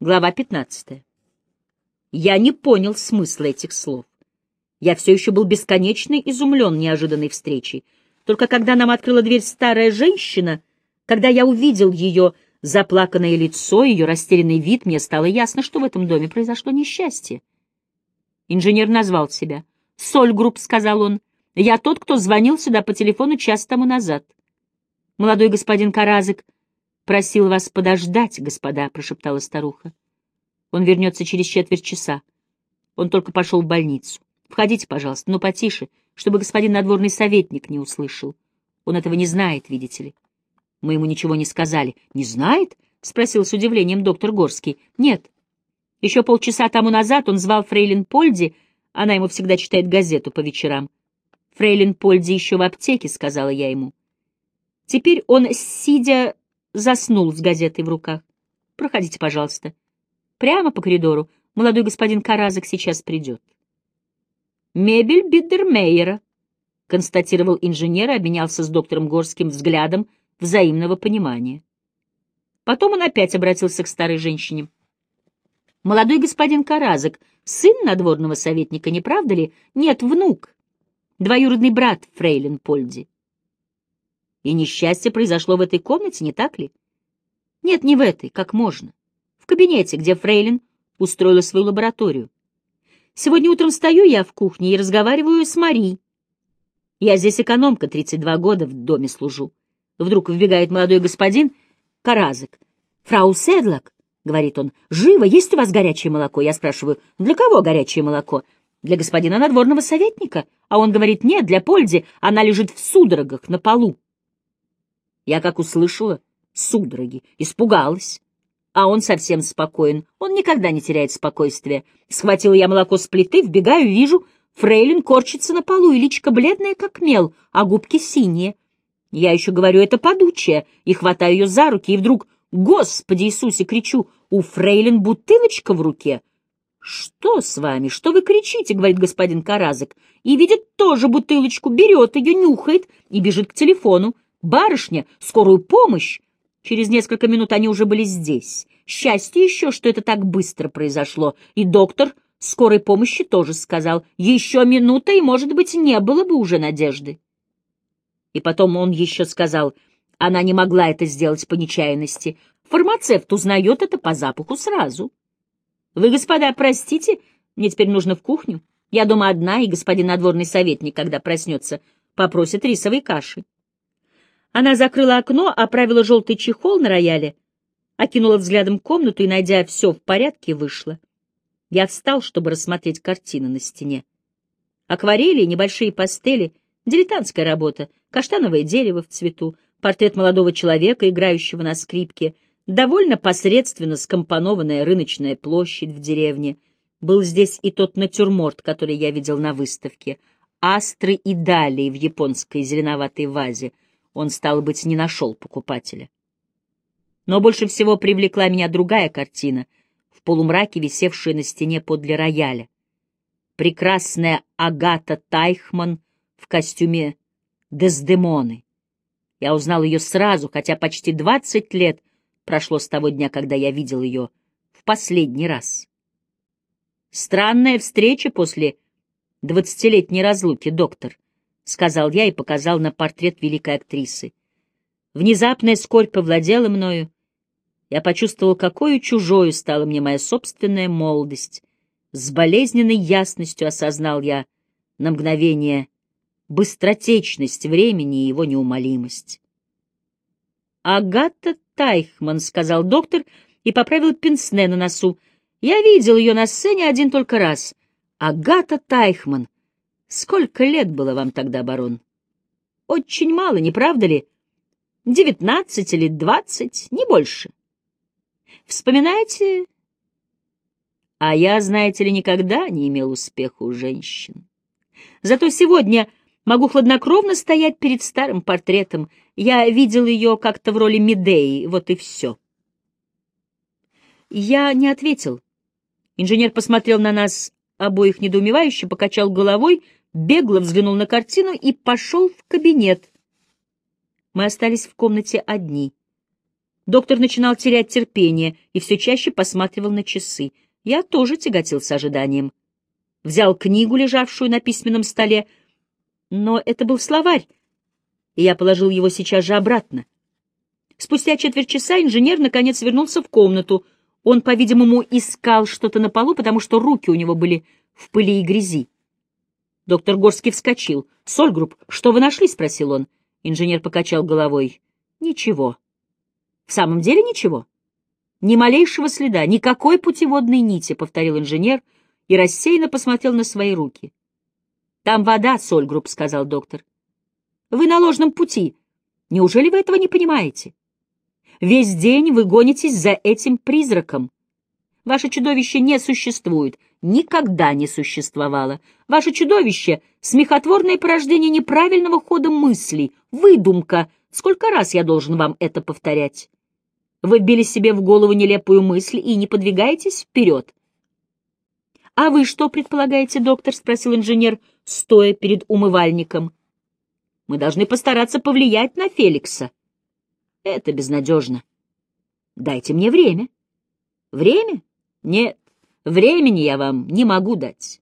Глава 15. Я не понял смысла этих слов. Я все еще был бесконечно изумлен неожиданной встречей. Только когда нам открыла дверь старая женщина, когда я увидел ее заплаканное лицо, ее растерянный вид, мне стало ясно, что в этом доме произошло несчастье. Инженер назвал себя. «Сольгрупп», — сказал он, — «я тот, кто звонил сюда по телефону час тому назад». Молодой господин Каразык просил вас подождать, господа», — прошептала старуха. «Он вернется через четверть часа. Он только пошел в больницу. Входите, пожалуйста, но потише, чтобы господин надворный советник не услышал. Он этого не знает, видите ли. Мы ему ничего не сказали. Не знает? — спросил с удивлением доктор Горский. Нет. Еще полчаса тому назад он звал Фрейлин Польди, она ему всегда читает газету по вечерам. Фрейлин Польди еще в аптеке, — сказала я ему. Теперь он, сидя, заснул с газетой в руках. Проходите, пожалуйста. Прямо по коридору. Молодой господин Каразок сейчас придет. Мебель Биддермейера, констатировал инженер и обменялся с доктором Горским взглядом взаимного понимания. Потом он опять обратился к старой женщине. «Молодой господин Каразок, сын надворного советника, не правда ли? Нет, внук, двоюродный брат Фрейлин Польди. И несчастье произошло в этой комнате, не так ли? Нет, не в этой, как можно. В кабинете, где Фрейлин устроила свою лабораторию. Сегодня утром стою я в кухне и разговариваю с Мари. Я здесь экономка, 32 года, в доме служу. Вдруг вбегает молодой господин Каразык. «Фрау Седлок», — говорит он, — «живо, есть у вас горячее молоко?» Я спрашиваю, «Для кого горячее молоко?» «Для господина надворного советника». А он говорит, «Нет, для Польди, она лежит в судорогах на полу». Я, как услышала, судороги, испугалась. А он совсем спокоен, он никогда не теряет спокойствия. Схватила я молоко с плиты, вбегаю, вижу, фрейлин корчится на полу, и личка бледная, как мел, а губки синие. Я еще говорю, это подучая, и хватаю ее за руки, и вдруг, «Господи Иисусе!» кричу, у фрейлин бутылочка в руке. «Что с вами? Что вы кричите?» — говорит господин Каразок. И видит тоже бутылочку, берет ее, нюхает и бежит к телефону. Барышня, скорую помощь! Через несколько минут они уже были здесь. Счастье еще, что это так быстро произошло. И доктор скорой помощи тоже сказал, еще минута, и, может быть, не было бы уже надежды. И потом он еще сказал, она не могла это сделать по нечаянности. Фармацевт узнает это по запаху сразу. Вы, господа, простите, мне теперь нужно в кухню. Я дома одна, и господин надворный советник, когда проснется, попросит рисовой каши. Она закрыла окно, оправила желтый чехол на рояле, окинула взглядом комнату и, найдя все в порядке, вышла. Я встал, чтобы рассмотреть картины на стене. Акварели, небольшие пастели, дилетантская работа, каштановое дерево в цвету, портрет молодого человека, играющего на скрипке, довольно посредственно скомпонованная рыночная площадь в деревне. Был здесь и тот натюрморт, который я видел на выставке, астры и далии в японской зеленоватой вазе — он, стал быть, не нашел покупателя. Но больше всего привлекла меня другая картина, в полумраке висевшая на стене подле рояля. Прекрасная Агата Тайхман в костюме Дездемоны. Я узнал ее сразу, хотя почти двадцать лет прошло с того дня, когда я видел ее в последний раз. Странная встреча после двадцатилетней разлуки, доктор —— сказал я и показал на портрет великой актрисы. Внезапная скорбь повладела мною. Я почувствовал, какой чужою стала мне моя собственная молодость. С болезненной ясностью осознал я на мгновение быстротечность времени и его неумолимость. «Агата Тайхман», — сказал доктор и поправил пенсне на носу. «Я видел ее на сцене один только раз. Агата Тайхман. Сколько лет было вам тогда, барон? Очень мало, не правда ли? Девятнадцать или двадцать, не больше. Вспоминаете? А я, знаете ли, никогда не имел успеха у женщин. Зато сегодня могу хладнокровно стоять перед старым портретом. Я видел ее как-то в роли Медеи, вот и все. Я не ответил. Инженер посмотрел на нас обоих недоумевающе, покачал головой — бегло взглянул на картину и пошел в кабинет. Мы остались в комнате одни. Доктор начинал терять терпение и все чаще посматривал на часы. Я тоже тяготился ожиданием. Взял книгу, лежавшую на письменном столе, но это был словарь, и я положил его сейчас же обратно. Спустя четверть часа инженер наконец вернулся в комнату. Он, по-видимому, искал что-то на полу, потому что руки у него были в пыли и грязи. Доктор Горский вскочил. «Сольгрупп, что вы нашли?» — спросил он. Инженер покачал головой. «Ничего». «В самом деле ничего?» «Ни малейшего следа, никакой путеводной нити», — повторил инженер и рассеянно посмотрел на свои руки. «Там вода, Сольгрупп», — сказал доктор. «Вы на ложном пути. Неужели вы этого не понимаете? Весь день вы гонитесь за этим призраком. Ваше чудовище не существует, никогда не существовало. Ваше чудовище — смехотворное порождение неправильного хода мыслей, выдумка. Сколько раз я должен вам это повторять? Вы вбили себе в голову нелепую мысль и не подвигаетесь вперед. — А вы что предполагаете, доктор? — спросил инженер, стоя перед умывальником. — Мы должны постараться повлиять на Феликса. — Это безнадежно. Дайте мне время. — Время? Нет, времени я вам не могу дать.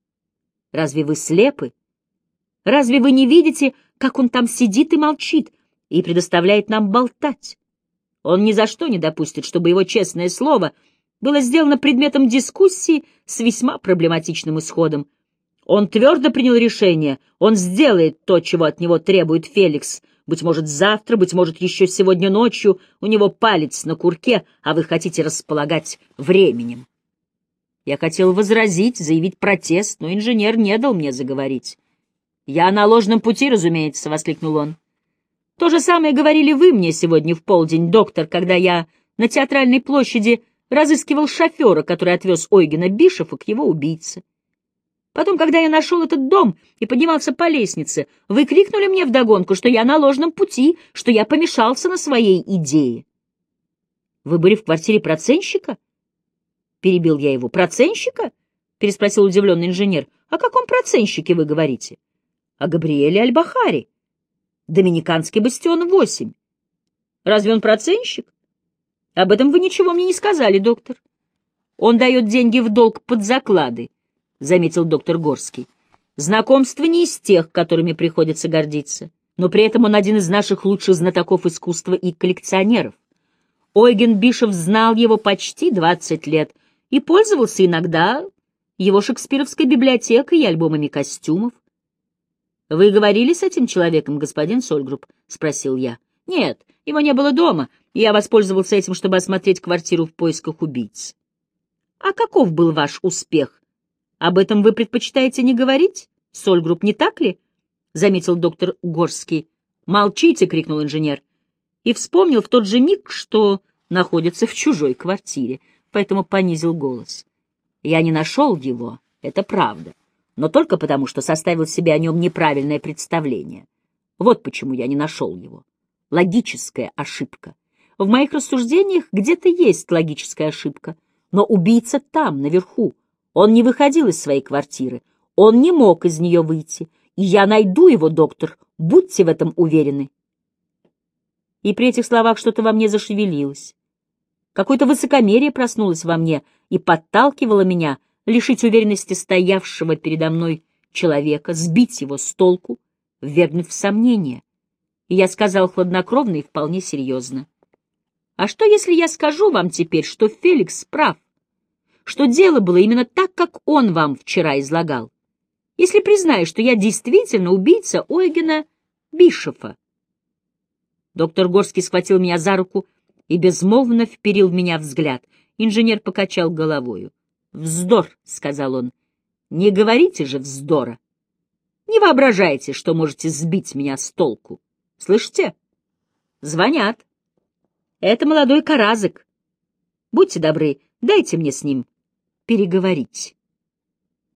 Разве вы слепы? Разве вы не видите, как он там сидит и молчит и предоставляет нам болтать? Он ни за что не допустит, чтобы его честное слово было сделано предметом дискуссии с весьма проблематичным исходом. Он твердо принял решение, он сделает то, чего от него требует Феликс. Быть может, завтра, быть может, еще сегодня ночью у него палец на курке, а вы хотите располагать временем. Я хотел возразить, заявить протест, но инженер не дал мне заговорить. «Я на ложном пути, разумеется», — воскликнул он. «То же самое говорили вы мне сегодня в полдень, доктор, когда я на театральной площади разыскивал шофера, который отвез Ойгена Бишефа к его убийце. Потом, когда я нашел этот дом и поднимался по лестнице, вы крикнули мне вдогонку, что я на ложном пути, что я помешался на своей идее. Вы были в квартире проценщика? — перебил я его. «Проценщика?» — переспросил удивленный инженер. «О каком проценщике вы говорите?» «О Габриэле Альбахари. Доминиканский бастион восемь. Разве он проценщик?» «Об этом вы ничего мне не сказали, доктор». «Он дает деньги в долг под заклады», — заметил доктор Горский. «Знакомство не из тех, которыми приходится гордиться, но при этом он один из наших лучших знатоков искусства и коллекционеров. Ойген Бишев знал его почти двадцать лет — и пользовался иногда его шекспировской библиотекой и альбомами костюмов. — Вы говорили с этим человеком, господин Сольгрупп? — спросил я. — Нет, его не было дома, и я воспользовался этим, чтобы осмотреть квартиру в поисках убийц. — А каков был ваш успех? Об этом вы предпочитаете не говорить, Сольгрупп, не так ли? — заметил доктор Горский. — Молчите! — крикнул инженер. И вспомнил в тот же миг, что находится в чужой квартире — поэтому понизил голос. Я не нашел его, это правда, но только потому, что составил себе о нем неправильное представление. Вот почему я не нашел его. Логическая ошибка. В моих рассуждениях где-то есть логическая ошибка, но убийца там, наверху. Он не выходил из своей квартиры, он не мог из нее выйти, и я найду его, доктор, будьте в этом уверены. И при этих словах что-то во мне зашевелилось. Какое-то высокомерие проснулось во мне и подталкивало меня лишить уверенности стоявшего передо мной человека, сбить его с толку, ввергнуть в сомнение. И я сказал хладнокровно и вполне серьезно. А что, если я скажу вам теперь, что Феликс прав, что дело было именно так, как он вам вчера излагал? Если признаю, что я действительно убийца Ойгена Бишефа? Доктор Горский схватил меня за руку и безмолвно вперил в меня взгляд. Инженер покачал головою. «Вздор», — сказал он. «Не говорите же вздора. Не воображайте, что можете сбить меня с толку. Слышите? Звонят. Это молодой каразык. Будьте добры, дайте мне с ним переговорить».